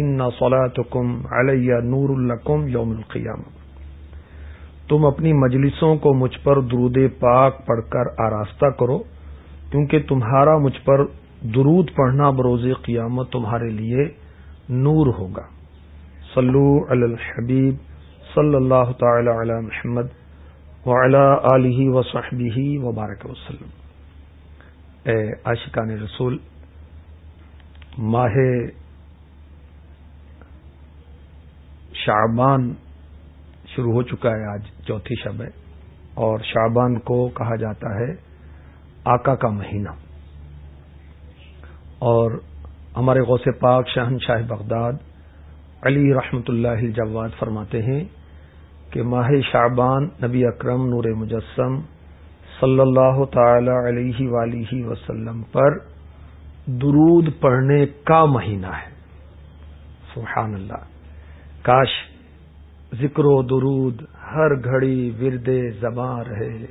ان صلاتکم علیہ نور القم یوم القیام تم اپنی مجلسوں کو مجھ پر درود پاک پڑھ کر آراستہ کرو، کیونکہ تمہارا مجھ پر درود پڑھنا بروز قیامت تمہارے لیے نور ہوگا۔ صلو علی الحبیب صلی اللہ تعالی علی محمد وعلی آلہ وصحبہ وبارک وسلم۔ اے عاشقان رسول، ماہ شعبان شروع ہو چکا ہے آج چوتھی شب ہے اور شعبان کو کہا جاتا ہے آقا کا مہینہ۔ اور ہمارے غوث پاک شہن شاہ بغداد علی رحمت اللہ الجواد فرماتے ہیں کہ ماہ شعبان نبی اکرم نور مجسم صلی اللہ تعالی علیہ ولیہ وسلم پر درود پڑھنے کا مہینہ ہے۔ سبحان اللہ۔ کاش ذکر و درود ہر گھڑی ورد زباں رہے۔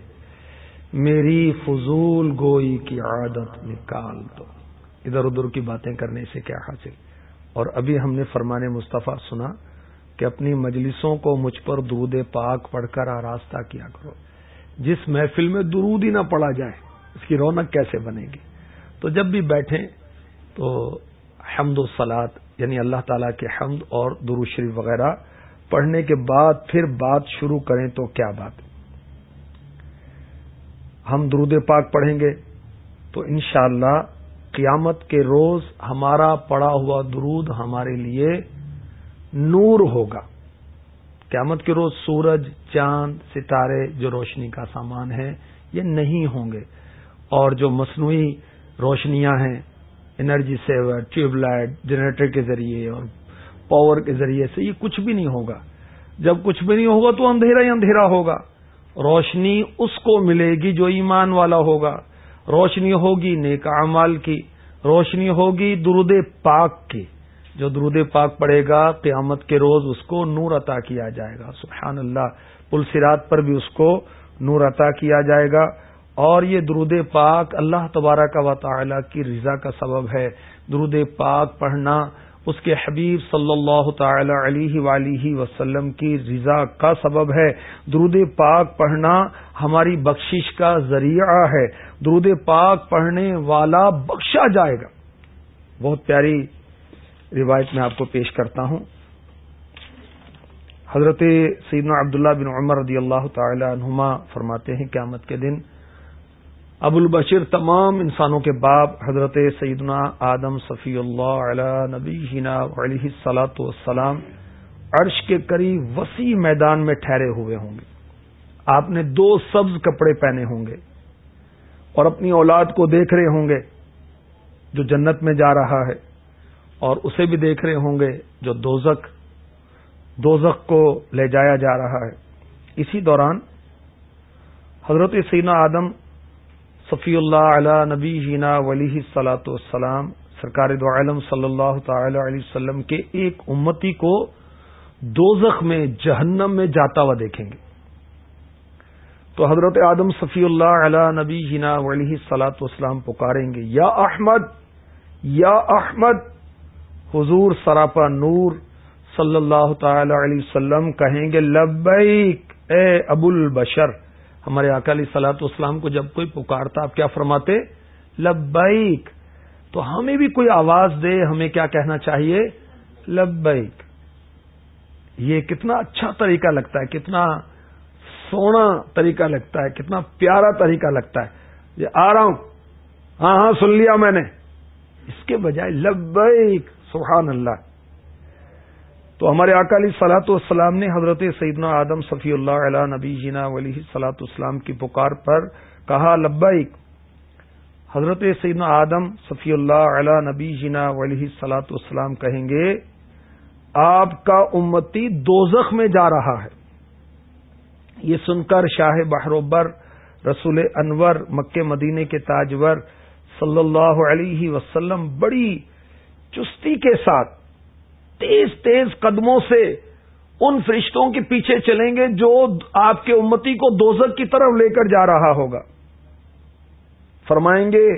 میری فضول گوئی کی عادت نکال دو۔ ادھر ادھر کی باتیں کرنے سے کیا حاصل؟ اور ابھی ہم نے فرمان مصطفیٰ سنا کہ اپنی مجلسوں کو مجھ پر درود پاک پڑھ کر آراستہ کیا کرو۔ جس محفل میں درود ہی نہ پڑا جائے، اس کی رونق کیسے بنے گی؟ تو جب بھی بیٹھیں تو حمد و سلاد یعنی اللہ تعالی کے حمد اور درو شریف وغیرہ پڑھنے کے بعد پھر بات شروع کریں تو کیا بات؟ ہم درود پاک پڑھیں گے تو انشاءاللہ قیامت کے روز ہمارا پڑا ہوا درود ہمارے لیے نور ہوگا۔ قیامت کے روز سورج، چاند، ستارے جو روشنی کا سامان ہے، یہ نہیں ہوں گے۔ اور جو مصنوعی روشنیاں ہیں energy saver, tube light, generator کے ذریعے اور پاور کے ذریعے سے یہ کچھ بھی نہیں ہوگا۔ جب کچھ بھی نہیں ہوگا تو اندھیرا ہی اندھیرا ہوگا۔ روشنی اس کو ملے گی جو ایمان والا ہوگا۔ روشنی ہوگی نیک اعمال کی۔ روشنی ہوگی درود پاک کی۔ جو درود پاک پڑے گا، قیامت کے روز اس کو نور عطا کیا جائے گا۔ سبحان اللہ۔ پلسرات پر بھی اس کو نور عطا کیا جائے گا۔ اور یہ درود پاک اللہ تبارہ کا و تعالی کی رضا کا سبب ہے۔ درود پاک پڑھنا اس کے حبیب صلی اللہ تعالی علیہ ولیہ وسلم کی رضا کا سبب ہے۔ درود پاک پڑھنا ہماری بخشش کا ذریعہ ہے۔ درود پاک پڑھنے والا بخشا جائے گا۔ بہت پیاری روایت میں آپ کو پیش کرتا ہوں۔ حضرت سیدنا عبداللہ بن عمر رضی اللہ تعالی عنہما فرماتے ہیں، قیامت کے دن ابو البشر تمام انسانوں کے باپ حضرت سیدنا آدم صفی اللہ علیہ نبی علیہ سلاۃ والسلام عرش کے قریب وسیع میدان میں ٹھہرے ہوئے ہوں گے۔ آپ نے دو سبز کپڑے پہنے ہوں گے اور اپنی اولاد کو دیکھ رہے ہوں گے جو جنت میں جا رہا ہے اور اسے بھی دیکھ رہے ہوں گے جو دوزک دوزک کو لے جایا جا رہا ہے۔ اسی دوران حضرت سینا آدم صفی اللہ علی نبی جینا ولی سلاۃ والسلام، سرکار دو عالم صلی اللہ تعالی علیہ وسلم کے ایک امتی کو دوزخ میں، جہنم میں جاتا ہوا دیکھیں گے۔ تو حضرت آدم صفی اللہ علی نبی جینا ولی سلاۃ والسلام پکاریں گے، یا احمد یا احمد، حضور سراپا نور صلی اللہ تعالی علیہ وسلم کہیں گے، لبیک، اے ابو البشر ہمارے اکالی سلاط اسلام کو جب کوئی پکارتا، آپ کیا فرماتے؟ لبیک۔ تو ہمیں بھی کوئی آواز دے، ہمیں کیا کہنا چاہیے؟ لبیک۔ یہ کتنا اچھا طریقہ لگتا ہے، کتنا سونا طریقہ لگتا ہے، کتنا پیارا طریقہ لگتا ہے۔ یہ آ رہا ہوں۔ ہاں ہاں سن لیا میں نے۔ اس کے بجائے لبیک، سبحان اللہ۔ تو ہمارے اکالی سلاط والسلام نے حضرت سیدنا آدم صفی اللہ علیہ نبی جینا ولی سلاط اسلام کی پکار پر کہا، لبیک، حضرت سیدنا آدم صفی اللہ علیہ نبی جینا ولی سلاط اسلام کہیں گے، آپ کا امتی دوزخ میں جا رہا ہے۔ یہ سن کر شاہ بحروبر رسول انور مکہ مدینے کے تاجور صلی اللہ علیہ وسلم بڑی چستی کے ساتھ تیز تیز قدموں سے ان فرشتوں کے پیچھے چلیں گے جو آپ کے امتی کو دوزک کی طرف لے کر جا رہا ہوگا۔ فرمائیں گے،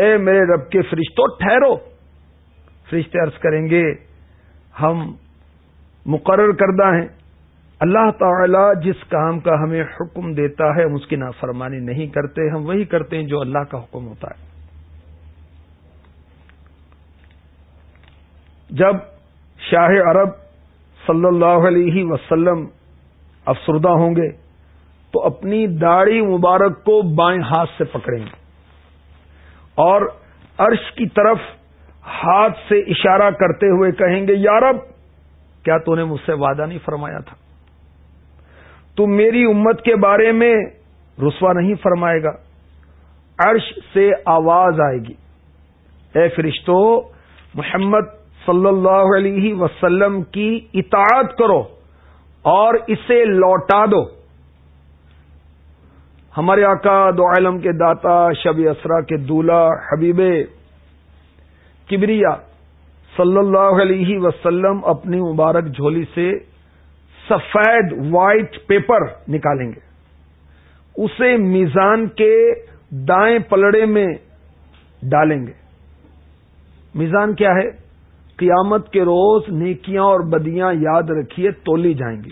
اے میرے رب کے فرشتوں ٹھہرو۔ فرشتے عرض کریں گے، ہم مقرر کردہ ہیں۔ اللہ تعالی جس کام کا ہمیں حکم دیتا ہے، ہم اس کی نافرمانی نہیں کرتے، ہم وہی کرتے ہیں جو اللہ کا حکم ہوتا ہے۔ جب شاہ عرب صلی اللہ علیہ وسلم افسردہ ہوں گے تو اپنی داڑھی مبارک کو بائیں ہاتھ سے پکڑیں گے اور عرش کی طرف ہاتھ سے اشارہ کرتے ہوئے کہیں گے یارب کیا تو نے مجھ سے وعدہ نہیں فرمایا تھا؟ تو میری امت کے بارے میں رسوا نہیں فرمائے گا۔ عرش سے آواز آئے گی۔ اے فرشتو، محمد صلی اللہ علیہ وسلم کی اطاعت کرو اور اسے لوٹا دو۔ ہمارے آقا دو عالم کے داتا شب اسرا کے دولہ حبیب کبریا صلی اللہ علیہ وسلم اپنی مبارک جھولی سے سفید وائٹ پیپر نکالیں گے۔ اسے میزان کے دائیں پلڑے میں ڈالیں گے۔ میزان کیا ہے؟ قیامت کے روز نیکیاں اور بدیاں یاد رکھیے، تولی جائیں گی۔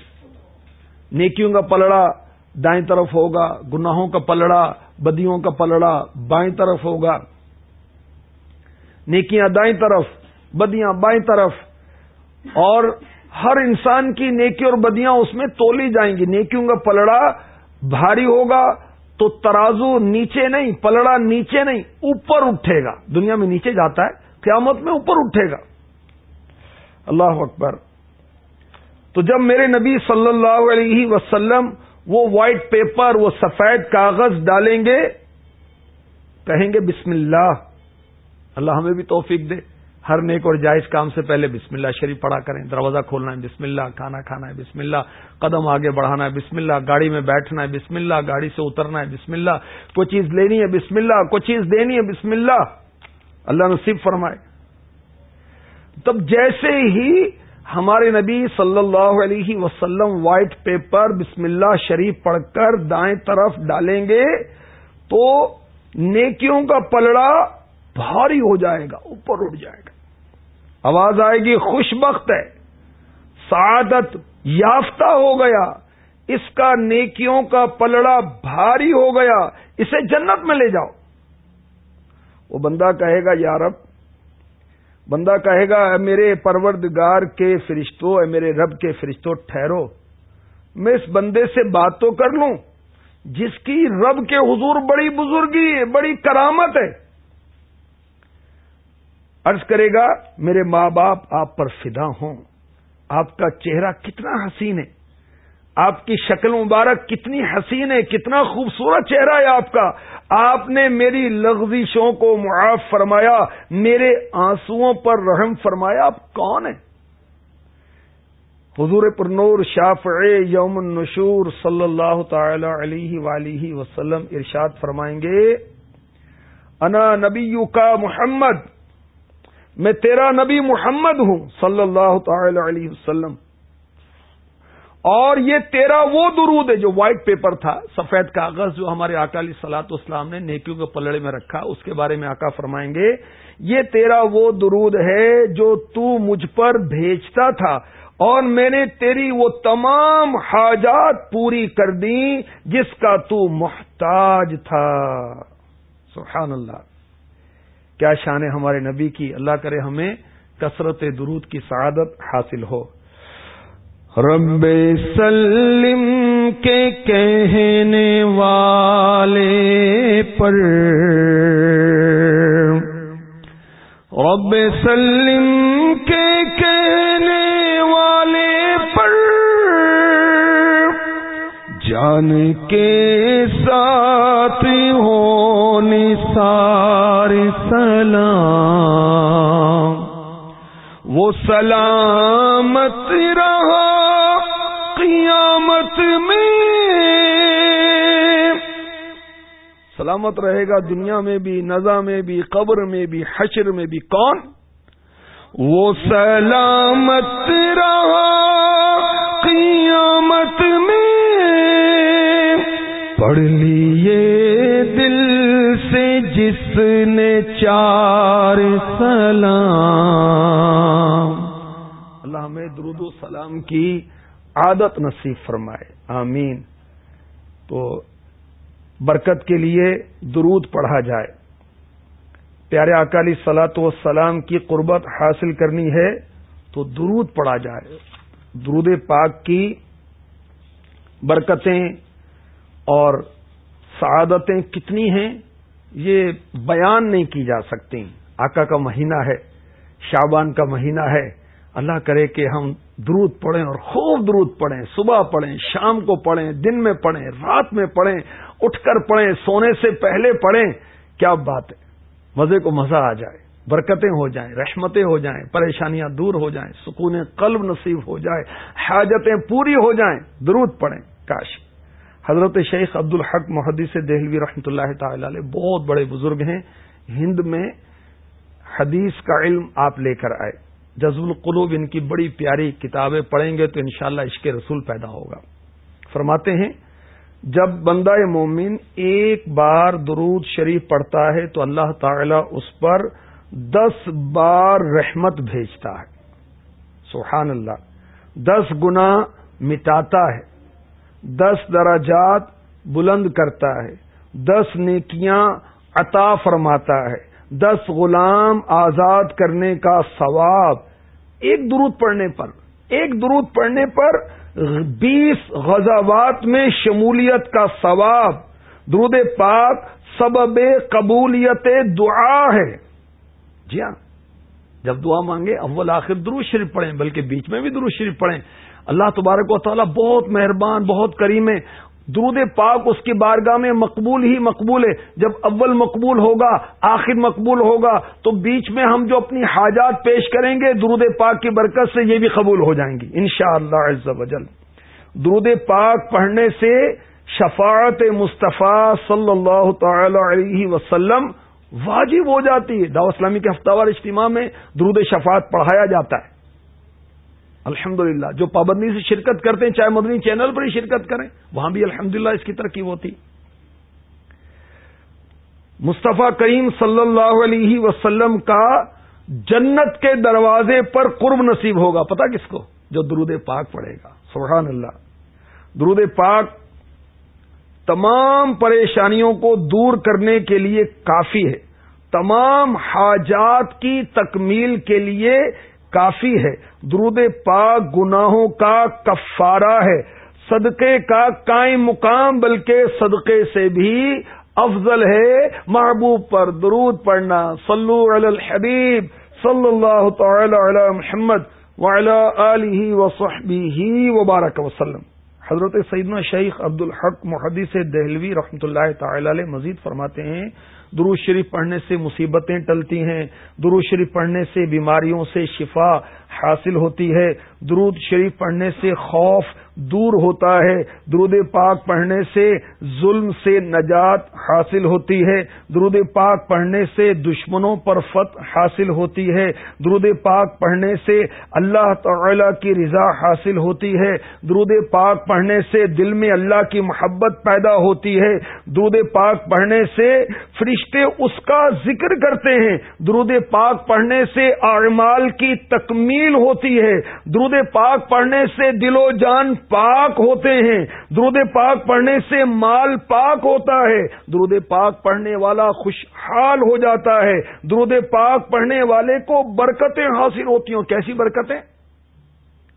نیکیوں کا پلڑا دائیں طرف ہوگا، گناہوں کا پلڑا، بدیوں کا پلڑا بائیں طرف ہوگا۔ نیکیاں دائیں طرف، بدیاں بائیں طرف۔ اور ہر انسان کی نیکی اور بدیاں اس میں تولی جائیں گی۔ نیکیوں کا پلڑا بھاری ہوگا تو ترازو نیچے نہیں، پلڑا نیچے نہیں، اوپر اٹھے گا۔ دنیا میں نیچے جاتا ہے، قیامت میں اوپر اٹھے گا۔ اللہ اکبر۔ تو جب میرے نبی صلی اللہ علیہ وسلم وہ وائٹ پیپر وہ سفید کاغذ ڈالیں گے، کہیں گے بسم اللہ اللہ ہمیں بھی توفیق دے۔ ہر نیک اور جائز کام سے پہلے بسم اللہ شریف پڑھا کریں، دروازہ کھولنا ہے، بسم اللہ، کھانا کھانا ہے، بسم اللہ، قدم آگے بڑھانا ہے، بسم اللہ، گاڑی میں بیٹھنا ہے، بسم اللہ، گاڑی سے اترنا ہے، بسم اللہ، کوئی چیز لینی ہے، بسم اللہ، کوئی چیز دینی ہے، بسم اللہ۔ اللہ نصیب فرمائے۔ تب جیسے ہی ہمارے نبی صلی اللہ علیہ وسلم وائٹ پیپر بسم اللہ شریف پڑھ کر دائیں طرف ڈالیں گے تو نیکیوں کا پلڑا بھاری ہو جائے گا، اوپر اٹھ جائے گا۔ آواز آئے گی، خوش بخت ہے۔ سعادت یافتہ ہو گیا۔ اس کا نیکیوں کا پلڑا بھاری ہو گیا۔ اسے جنت میں لے جاؤ۔ وہ بندہ کہے گا یارب بندہ کہے گا، اے میرے پروردگار کے فرشتوں اے میرے رب کے فرشتوں ٹھہرو۔ میں اس بندے سے بات تو کر لوں، جس کی رب کے حضور بڑی بزرگی ہے بڑی کرامت ہے۔ عرض کرے گا، میرے ماں باپ، آپ پر فدا ہوں۔ آپ کا چہرہ کتنا حسین ہے۔ آپ کی شکل مبارک کتنی حسین ہے، کتنا خوبصورت چہرہ ہے آپ کا۔ آپ نے میری لغزشوں کو معاف فرمایا، میرے آنسو پر رحم فرمایا۔ آپ کون ہیں؟ حضور پر نور شاف یوم النشور صلی اللہ تعالی علیہ ولیہ وسلم ارشاد فرمائیں گے، انا نبی کا محمد، میں تیرا نبی محمد ہوں، صلی اللہ تعالی علیہ وسلم۔ اور یہ تیرا وہ درود ہے جو وائٹ پیپر تھا، سفید کاغذ جو ہمارے اکالی سلاط اسلام نے نیکیوں کے پلڑے میں رکھا، اس کے بارے میں آقا فرمائیں گے، یہ تیرا وہ درود ہے جو تو مجھ پر بھیجتا تھا اور میں نے تیری وہ تمام حاجات پوری کر دی جس کا تو محتاج تھا۔ سبحان اللہ۔ کیا شان ہمارے نبی کی، اللہ کرے ہمیں کثرت درود کی سعادت حاصل ہو۔ رب سلم کے کہنے والے پر رب سلم کے کہنے والے پر جان کے ساتھ ہو نثار سلام، وہ سلامت رہا قیامت میں۔ سلامت رہے گا دنیا میں بھی، نزا میں بھی، قبر میں بھی، حشر میں بھی۔ کون؟ وہ سلامت رہا قیامت میں۔ پڑھ لیے دل سے جس نے چار سلام۔ اللہ ہمیں درود و سلام کی۔ عادت نصیب فرمائے، آمین۔ تو برکت کے لیے درود پڑھا جائے۔ پیارے اکالی سلاط و سلام کی قربت حاصل کرنی ہے تو درود پڑھا جائے۔ درود پاک کی برکتیں اور سعادتیں کتنی ہیں، یہ بیان نہیں کی جا سکتی۔ آقا کا مہینہ ہے شابان کا مہینہ ہے اللہ کرے کہ ہم درود پڑھیں اور خوب درود پڑھیں، صبح پڑھیں، شام کو پڑھیں، دن میں پڑھیں، رات میں پڑھیں، اٹھ کر پڑھیں، سونے سے پہلے پڑھیں، کیا بات ہے؟ مزے کو مزہ آ جائے، برکتیں ہو جائیں، رحمتیں ہو جائیں، پریشانیاں دور ہو جائیں، سکون قلب نصیب ہو جائے، حاجتیں پوری ہو جائیں، درود پڑھیں۔ کاش۔ حضرت شیخ عبد الحق محدث دہلوی رحمۃ اللہ تعالی علیہ بہت بڑے بزرگ ہیں۔ ہند میں حدیث کا علم آپ لے کر آئے۔ جزب القلوب، ان کی بڑی پیاری کتابیں پڑھیں گے تو انشاءاللہ شاء اللہ رسول پیدا ہوگا۔ فرماتے ہیں، جب بندہ مومن ایک بار درود شریف پڑھتا ہے تو اللہ تعالی اس پر دس بار رحمت بھیجتا ہے۔ سبحان اللہ۔ دس گنا مٹاتا ہے۔ دس درجات بلند کرتا ہے۔ دس نیکیاں عطا فرماتا ہے۔ دس غلام آزاد کرنے کا ثواب ایک درود پڑھنے پر، ایک درود پڑھنے پر بیس غزوات میں شمولیت کا ثواب۔ درود پاک سبب قبولیت دعا ہے۔ جی ہاں جب دعا مانگے اول آخر درود شریف پڑھیں، بلکہ بیچ میں بھی درود شریف پڑھیں۔ اللہ تبارک و تعالیٰ بہت مہربان، بہت کریم ہے۔ درود پاک اس کی بارگاہ میں مقبول ہی مقبول ہے۔ جب اول مقبول ہوگا، آخر مقبول ہوگا، تو بیچ میں ہم جو اپنی حاجات پیش کریں گے، درود پاک کی برکت سے یہ بھی قبول ہو جائیں گی ان شاء اللہ وجل درود پاک پڑھنے سے شفاعت مصطفیٰ صلی اللہ تعالی علیہ وسلم واجب ہو جاتی ہے۔ دعوت اسلامی کے ہفتہ وار اجتماع میں درود شفاعت پڑھایا جاتا ہے۔ الحمد جو پابندی سے شرکت کرتے ہیں، چاہے مدنی چینل پر ہی شرکت کریں، وہاں بھی الحمد اس کی ترقی ہوتی۔ مصطفیٰ کریم صلی اللہ علیہ وسلم کا جنت کے دروازے پر قرب نصیب ہوگا۔ پتا کس کو؟ جو درود پاک پڑے گا۔ سبحان اللہ درود پاک تمام پریشانیوں کو دور کرنے کے لیے کافی ہے۔ تمام حاجات کی تکمیل کے لیے کافی ہے۔ درود پاک گناہوں کا کفارہ ہے۔ صدقے کا قائم مقام، بلکہ صدقے سے بھی افضل ہے۔ محبوب پر درود پڑھنا۔ صلو علی الحبیب صلی اللہ تعالی علی محمد وعلی وصحبہ وبارک وسلم۔ حضرت سیدنا شیخ عبد الحق محدث دہلوی رحمۃ اللہ تعالی علیہ مزید فرماتے ہیں۔ درود شریف پڑھنے سے مصیبتیں ٹلتی ہیں درود شریف پڑھنے سے بیماریوں سے شفا حاصل ہوتی ہے۔ درود شریف پڑھنے سے خوف دور ہوتا ہے۔ درود پاک پڑھنے سے ظلم سے نجات حاصل ہوتی ہے۔ درود پاک پڑھنے سے دشمنوں پر فتح حاصل ہوتی ہے۔ درود پاک پڑھنے سے اللہ تعالی کی رضا حاصل ہوتی ہے۔ درود پاک پڑھنے سے دل میں اللہ کی محبت پیدا ہوتی ہے۔ درود پاک پڑھنے سے فرشتے اس کا ذکر کرتے ہیں۔ درود پاک پڑھنے سے اعمال کی تکمیل ہوتی ہے۔ درود پاک پڑھنے سے دل و جان پاک ہوتے ہیں۔ درود پاک پڑھنے سے مال پاک ہوتا ہے۔ درود پاک پڑھنے والا خوشحال ہو جاتا ہے۔ درود پاک پڑھنے والے کو برکتیں حاصل ہوتی ہوں کیسی برکتیں؟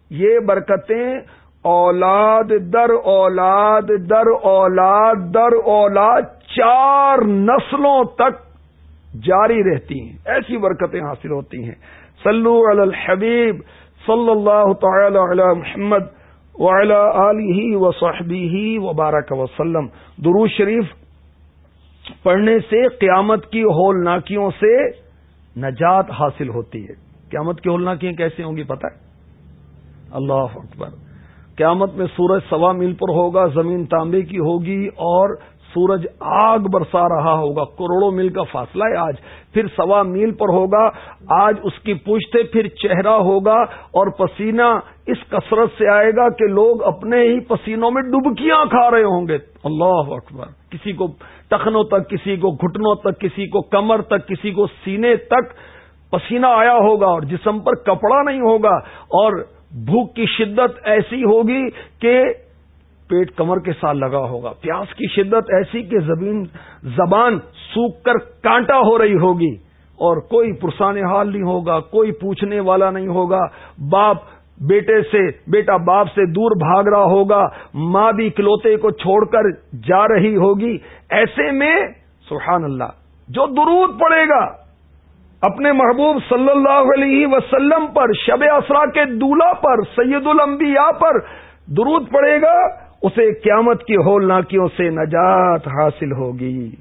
یہ برکتیں اولاد در اولاد در اولاد در اولاد چار نسلوں تک جاری رہتی ہیں۔ ایسی برکتیں حاصل ہوتی ہیں۔ سلو الحبیب صلی اللہ تعالی علی محمد علی و صحبی وبارک وسلم. درو شریف پڑھنے سے قیامت کی ہول ناکیوں سے نجات حاصل ہوتی ہے۔ قیامت کی ہول ناکیاں کیسے ہوں گی پتہ ہے؟ اللہ اکبر۔ قیامت میں سورج سوا میل پر ہوگا، زمین تانبے کی ہوگی اور سورج آگ برسا رہا ہوگا، کروڑوں میل کا فاصلہ ہے آج، پھر سوا میل پر ہوگا، آج اس کی پوچھتے پھر چہرہ ہوگا اور پسینہ اس کثرت سے آئے گا کہ لوگ اپنے ہی پسینوں میں ڈبکیاں کھا رہے ہوں گے۔ اللہ اکبر۔ کسی کو ٹخنوں تک، کسی کو گھٹنوں تک، کسی کو کمر تک، کسی کو سینے تک پسینہ آیا ہوگا اور جسم پر کپڑا نہیں ہوگا اور بھوک کی شدت ایسی ہوگی کہ پیٹ کمر کے ساتھ لگا ہوگا۔ پیاس کی شدت ایسی کہ زبین زبان سوکھ کر کانٹا ہو رہی ہوگی اور کوئی پرسان حال نہیں ہوگا، کوئی پوچھنے والا نہیں ہوگا۔ باپ بیٹے سے بیٹا باپ سے دور بھاگ رہا ہوگا، ماں بھی کلوتے کو چھوڑ کر جا رہی ہوگی۔ ایسے میں سبحان اللہ، جو درود پڑے گا، اپنے محبوب صلی اللہ علیہ وسلم پر، شب اسرا کے دولہ پر، سید الانبیاء پر درود پڑے گا۔ اسے قیامت کی ہولناکیوں سے نجات حاصل ہوگی۔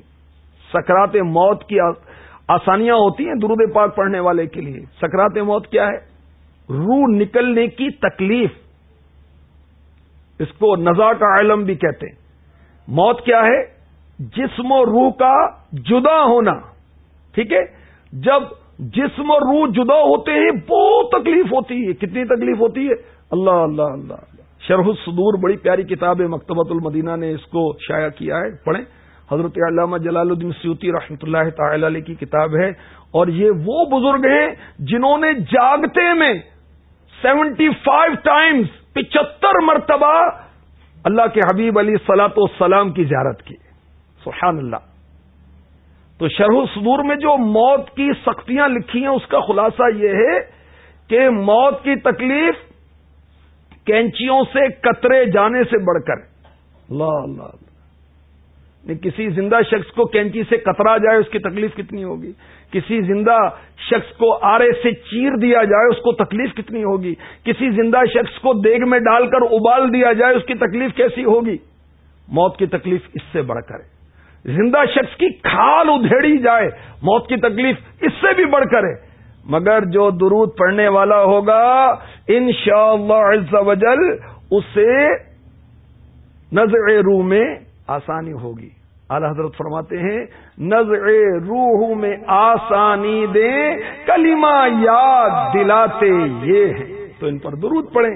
سکرات موت کی آسانیاں ہوتی ہیں درود پاک پڑھنے والے کے لیے۔ سکرات موت کیا ہے؟ روح نکلنے کی تکلیف۔ اس کو نزا کا علم بھی کہتے ہیں۔ موت کیا ہے؟ جسم و روح کا جدا ہونا۔ ٹھیک ہے؟ جب جسم اور روح جدا ہوتے ہیں، بہت تکلیف ہوتی ہے۔ کتنی تکلیف ہوتی ہے؟ اللہ اللہ اللہ۔ شرح الصدور، بڑی پیاری کتاب ہے، مکتبۃ المدینہ نے اس کو شائع کیا ہے، پڑھیں۔ حضرت علامہ جلال الدین سیوتی رحمۃ اللہ تعالی علیہ کی کتاب ہے، اور یہ وہ بزرگ ہیں جنہوں نے جاگتے میں سیونٹی فائیو ٹائمز پچہتر مرتبہ اللہ کے حبیب علی سلاۃ والسلام کی زیارت کی۔ سبحان اللہ۔ تو شرح صدور میں جو موت کی سختیاں لکھی ہیں، اس کا خلاصہ یہ ہے کہ موت کی تکلیف کینچیوں سے کترے جانے سے بڑھ کر۔ اللہ اللہ کسی زندہ شخص کو کینچی سے کترا جائے اس کی تکلیف کتنی ہوگی؟ کسی زندہ شخص کو آرے سے چیر دیا جائے اس کو تکلیف کتنی ہوگی؟ کسی زندہ شخص کو دیگ میں ڈال کر ابال دیا جائے اس کی تکلیف کیسی ہوگی؟ موت کی تکلیف اس سے بڑھ کر۔ ہے زندہ شخص کی کھال ادھیڑی جائے موت کی تکلیف اس سے بھی بڑھ کر۔ ہے مگر جو درود پڑھنے والا ہوگا ان شاء اللہ اسے نظر روح میں آسانی ہوگی۔ اعلی حضرت فرماتے ہیں نظر روح میں آسانی دے کلمہ یاد دلاتے یہ ہے تو ان پر درود پڑیں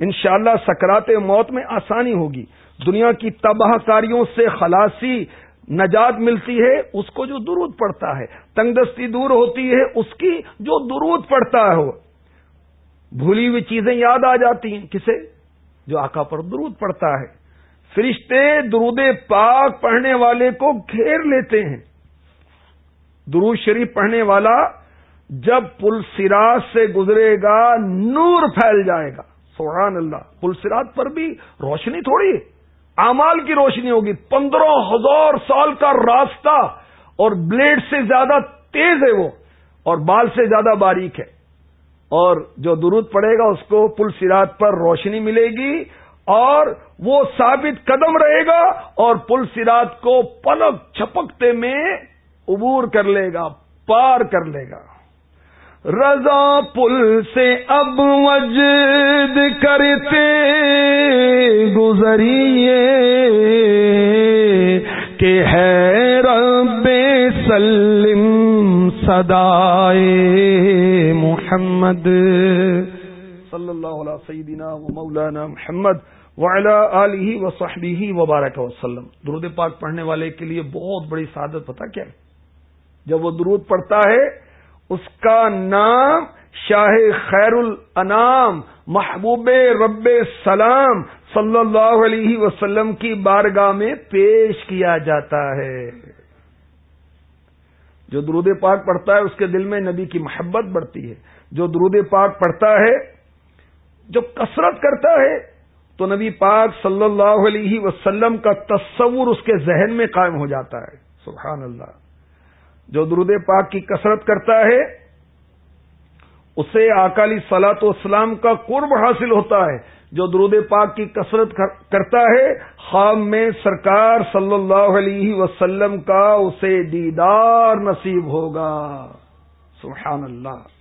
انشاءاللہ اللہ سکرات موت میں آسانی ہوگی۔ دنیا کی تباہ کاریوں سے خلاصی نجات ملتی ہے، اس کو جو درود پڑتا ہے تنگ دستی دور ہوتی ہے، اس کی جو درود پڑتا ہے وہ بھولی ہوئی چیزیں یاد آ جاتی ہیں۔ کسے؟ جو آقا پر درود پڑتا ہے۔ فرشتے درود پاک پڑھنے والے کو گھیر لیتے ہیں۔ درود شریف پڑھنے والا جب پل سراج سے گزرے گا، نور پھیل جائے گا۔ سبحان اللہ۔ پل سراج پر بھی روشنی تھوڑی ہے۔ امال کی روشنی ہوگی۔ پندرہ ہزار سال کا راستہ اور بلیڈ سے زیادہ تیز ہے وہ اور بال سے زیادہ باریک ہے۔ اور جو درود پڑے گا اس کو پل سراج پر روشنی ملے گی اور وہ ثابت قدم رہے گا اور پل سرات کو پلک چھپکتے میں عبور کر لے گا، پار کر لے گا۔ رضا پل سے اب وجد کرتے گزریے کہ ہے رب سلم سدائے محمد صلی اللہ علیہ سیدنا و مولانا محمد علی و صحبی وبارک وسلم۔ درود پاک پڑھنے والے کے لیے بہت بڑی سعادت پتا کیا ہے؟ جب وہ درود پڑھتا ہے اس کا نام شاہ خیر الانام محبوب رب سلام صلی اللہ علیہ وسلم کی بارگاہ میں پیش کیا جاتا ہے۔ جو درود پاک پڑھتا ہے، اس کے دل میں نبی کی محبت بڑھتی ہے۔ جو درود پاک پڑھتا ہے، جو کثرت کرتا ہے، تو نبی پاک صلی اللہ علیہ وسلم کا تصور اس کے ذہن میں قائم ہو جاتا ہے۔ سبحان اللہ۔ جو درود پاک کی کثرت کرتا ہے، اسے اکالی سلاط اسلام کا قرب حاصل ہوتا ہے۔ جو درود پاک کی کثرت کرتا ہے، خام میں سرکار صلی اللہ علیہ وسلم کا اسے دیدار نصیب ہوگا۔ سبحان اللہ۔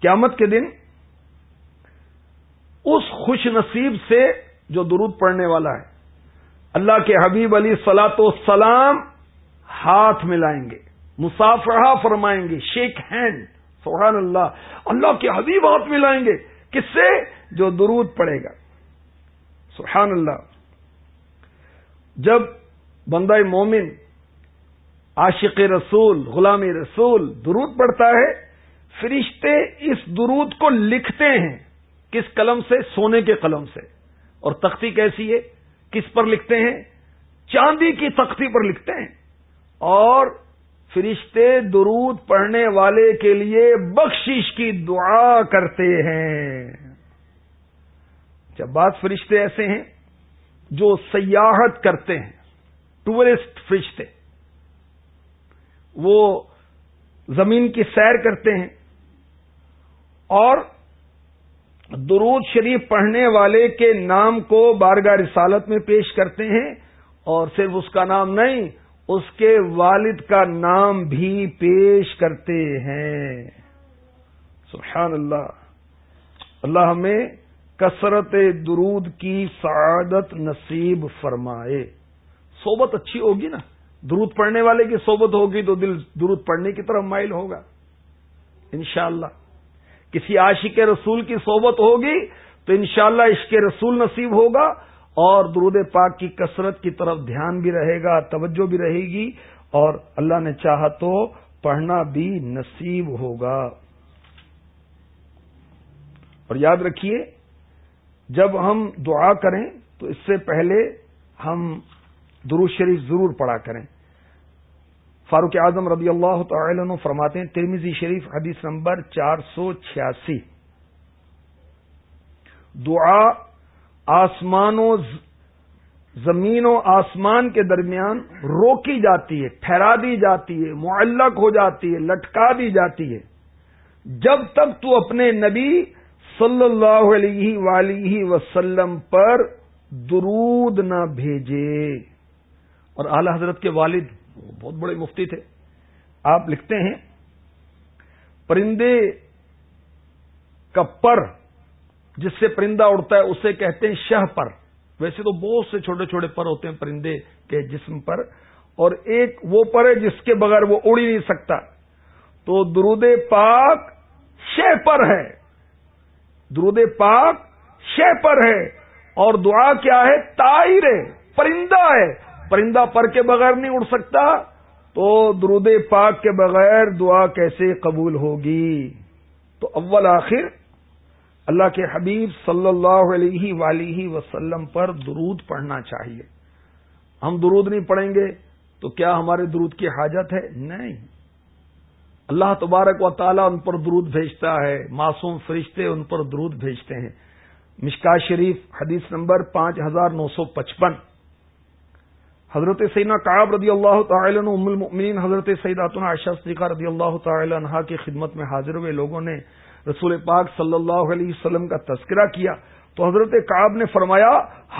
قیامت کے دن اس خوش نصیب سے جو درود پڑنے والا ہے اللہ کے حبیب علی سلاط و سلام ہاتھ ملائیں گے مسافرہ فرمائیں گے شیک ہینڈ سبحان اللہ اللہ کے حبیب ہاتھ ملائیں گے، کس سے؟ جو درود پڑے گا۔ سبحان اللہ۔ جب بندہ مومن، عاشق رسول، غلام رسول درود پڑھتا ہے، فرشتے اس درود کو لکھتے ہیں، کس قلم سے؟ سونے کے قلم سے۔ اور تختی کیسی ہے؟ کس پر لکھتے ہیں؟ چاندی کی تختی پر لکھتے ہیں۔ اور فرشتے درود پڑھنے والے کے لیے بخشش کی دعا کرتے ہیں۔ جب بعض فرشتے ایسے ہیں جو سیاحت کرتے ہیں، ٹورسٹ فرشتے، وہ زمین کی سیر کرتے ہیں اور درود شریف پڑھنے والے کے نام کو بارگاہ رسالت میں پیش کرتے ہیں اور صرف اس کا نام نہیں، اس کے والد کا نام بھی پیش کرتے ہیں۔ سبحان اللہ۔ اللہ ہمیں کثرت درود کی سعادت نصیب فرمائے۔ صحبت اچھی ہوگی نا۔ درود پڑھنے والے کی صحبت ہوگی تو دل درود پڑھنے کی طرف مائل ہوگا۔ انشاءاللہ۔ کسی عاشق رسول کی صحبت ہوگی تو انشاءاللہ اللہ عشق رسول نصیب ہوگا اور درود پاک کی کثرت کی طرف دھیان بھی رہے گا، توجہ بھی رہے گی اور اللہ نے چاہا تو پڑھنا بھی نصیب ہوگا۔ اور یاد رکھیے، جب ہم دعا کریں تو اس سے پہلے ہم درود شریف ضرور پڑھا کریں۔ فاروق اعظم رضی اللہ تعالی عنہ فرماتے ہیں ترمیزی شریف حدیث نمبر چار سو چھیاسی۔ دعا آسمان و زمین و آسمان کے درمیان روکی جاتی ہے، ٹھہرا دی جاتی ہے، معلق ہو جاتی ہے، لٹکا دی جاتی ہے۔ جب تک تو اپنے نبی صلی اللہ علیہ ولیہ وسلم پر درود نہ بھیجے۔ اور اعلی حضرت کے والد بہت بڑے مفتی تھے۔ آپ لکھتے ہیں، پرندے کا پر جس سے پرندہ اڑتا ہے، اسے کہتے ہیں شہ پر۔ ویسے تو بہت سے چھوٹے چھوٹے پر ہوتے ہیں پرندے کے جسم پر۔ اور ایک وہ پر ہے جس کے بغیر وہ اڑ ہی نہیں سکتا۔ تو درود پاک شہ پر ہے۔ درود پاک شہ پر ہے۔ اور دعا کیا ہے؟ تائر ہے، پرندہ ہے۔ پرندہ پر کے بغیر نہیں اڑ سکتا، تو درود پاک کے بغیر دعا کیسے قبول ہوگی؟ تو اول آخر اللہ کے حبیب صلی اللہ علیہ ولیہ وسلم پر درود پڑھنا چاہیے۔ ہم درود نہیں پڑھیں گے تو کیا ہمارے درود کی حاجت ہے؟ نہیں۔ اللہ تبارک و تعالیٰ ان پر درود بھیجتا ہے، معصوم فرشتے ان پر درود بھیجتے ہیں۔ مشکا شریف حدیث نمبر پانچ ہزار نو سو پچپن۔ حضرت سیدنا کعب رضی اللہ تعالی عنہ ام المؤمنین، حضرت سیداتنا عائشہ صدیقہ رضی اللہ تعالی عنہ کی خدمت میں حاضر ہوئے، لوگوں نے رسول پاک صلی اللہ علیہ وسلم کا تذکرہ کیا۔ تو حضرت کعب نے فرمایا،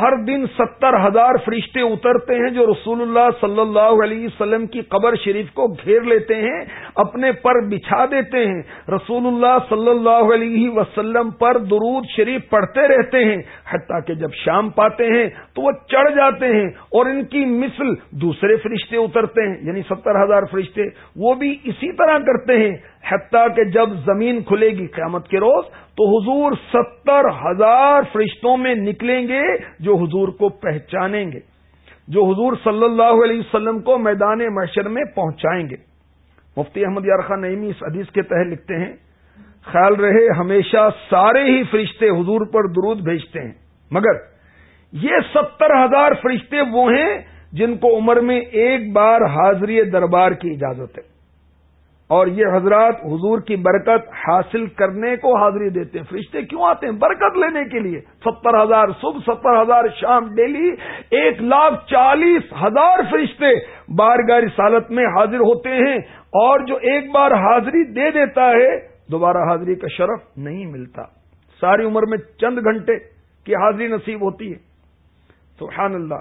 ہر دن ستر ہزار فرشتے اترتے ہیں جو رسول اللہ صلی اللہ علیہ وسلم کی قبر شریف کو گھیر لیتے ہیں اپنے پر بچھا دیتے ہیں۔ رسول اللہ صلی اللہ علیہ وسلم پر درود شریف پڑھتے رہتے ہیں، حتیٰ کہ جب شام پاتے ہیں تو وہ چڑھ جاتے ہیں اور ان کی مثل دوسرے فرشتے اترتے ہیں یعنی ستر ہزار فرشتے، وہ بھی اسی طرح کرتے ہیں۔ حتیٰ کہ جب زمین کھلے گی قیامت کے روز تو حضور ستر ہزار فرشتوں میں نکلیں گے جو حضور کو پہچانیں گے، جو حضور صلی اللہ علیہ وسلم کو میدان محشر میں پہنچائیں گے۔ مفتی احمد یارخان نعیمی اس حدیث کے تحت لکھتے ہیں، خیال رہے ہمیشہ سارے ہی فرشتے حضور پر درود بھیجتے ہیں۔ مگر یہ ستر ہزار فرشتے وہ ہیں جن کو عمر میں ایک بار حاضری دربار کی اجازت ہے۔ اور یہ حضرات حضور کی برکت حاصل کرنے کو حاضری دیتے ہیں۔ فرشتے کیوں آتے ہیں؟ برکت لینے کے لیے۔ ستر ہزار صبح، ستر ہزار شام ڈیلی ایک لاکھ چالیس ہزار فرشتے بارگاہ رسالت میں حاضر ہوتے ہیں اور جو ایک بار حاضری دے دیتا ہے، دوبارہ حاضری کا شرف نہیں ملتا۔ ساری عمر میں چند گھنٹے کی حاضری نصیب ہوتی ہے۔ سبحان اللہ۔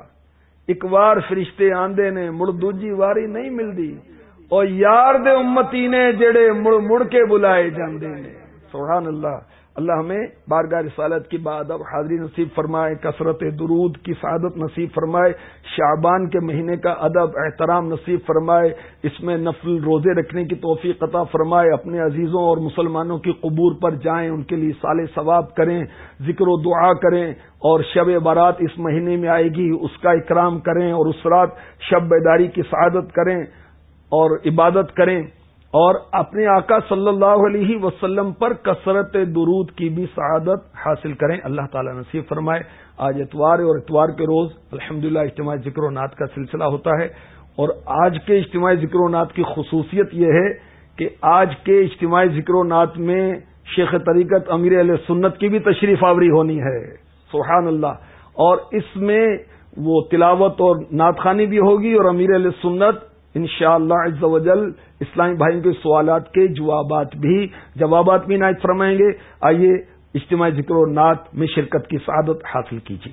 ایک بار فرشتے آندے نے، مڑ دوجی واری نہیں ملتی اور یار دے امتی نے جڑے مڑ مڑ کے بلائے جاندے نے سبحان اللہ اللہ ہمیں بارگاہ رسالت کی بعد اب حاضری نصیب فرمائے، کثرت درود کی سعادت نصیب فرمائے، شعبان کے مہینے کا ادب، احترام نصیب فرمائے، اس میں نفل روزے رکھنے کی توفیق عطا فرمائے، اپنے عزیزوں اور مسلمانوں کی قبور پر جائیں، ان کے لیے سال ثواب کریں، ذکر و دعا کریں، اور شب بارات اس مہینے میں آئے گی، اس کا اکرام کریں اور اس رات شب بیداری کی سعادت کریں۔ اور عبادت کریں اور اپنے آقا صلی اللہ علیہ وسلم پر کثرت درود کی بھی سعادت حاصل کریں۔ اللہ تعالی نصیب فرمائے۔ آج اتوار اور اتوار کے روز الحمد للہ ذکر و نعت کا سلسلہ ہوتا ہے اور آج کے اجتماعی ذکر و نعت کی خصوصیت یہ ہے کہ آج کے اجتماعی ذکر و نعت میں شیخ طریقت امیر علیہ سنت کی بھی تشریف آوری ہونی ہے۔ سبحان اللہ۔ اور اس میں وہ تلاوت اور نعت بھی ہوگی اور امیر علیہ سنت ان شاء اللہ وجل اسلامی بھائیوں کے سوالات کے جوابات بھی جوابات بھی نائت فرمائیں گے۔ آئیے اجتماعی ذکر و نعت میں شرکت کی سعادت حاصل کیجیے۔